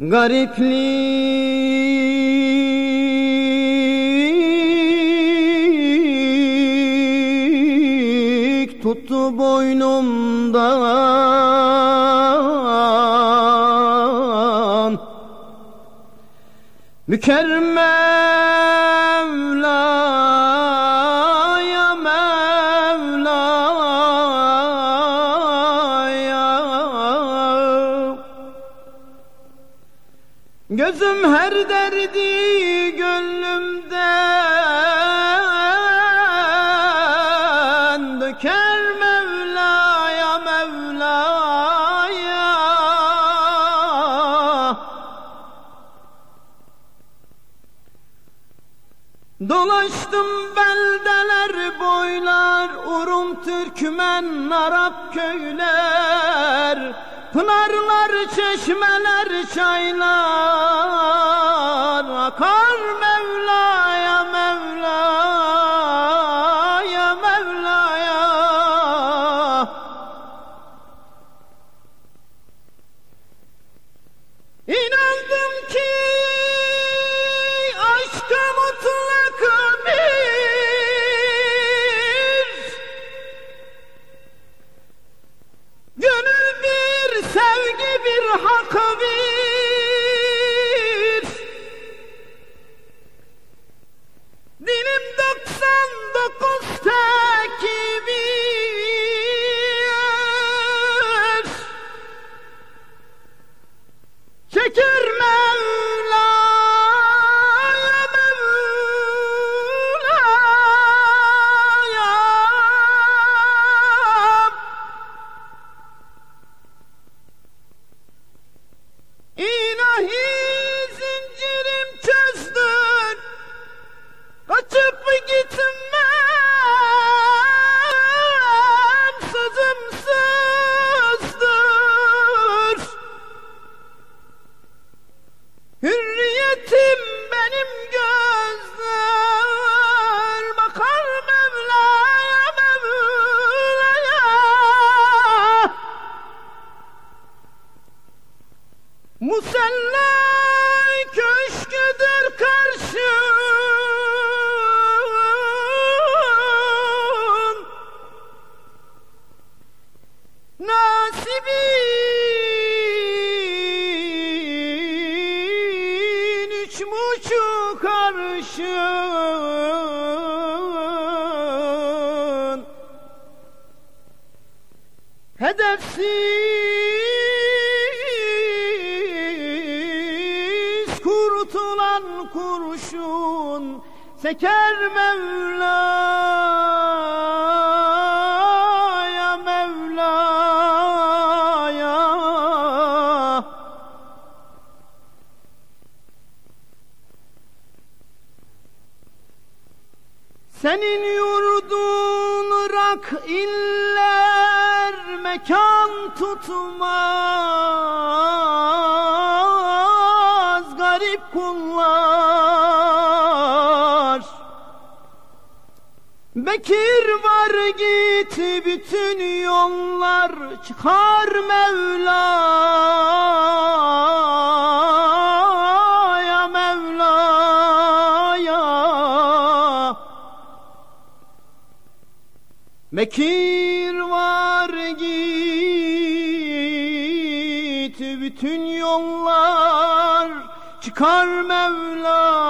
Gariplik tuttu boynumdan Mükerrem Mevla'ya Gözüm her derdi gönlümden Döker Mevla'ya Mevla'ya. Dolaştım beldeler boylar Urum Türkmen Arap köyler Pınarlar çeşmeler çaylar Akar Mevla'ya come Nasibin üç buçuk arşın. Hedefsiz kurtulan kurşun Seker Mevla'ya Senin yurdun rak iller mekan tutmaz garip kullar. Bekir var git bütün yollar çıkar Mevla'ya Mekir var git bütün yollar. Çıkar Mevla.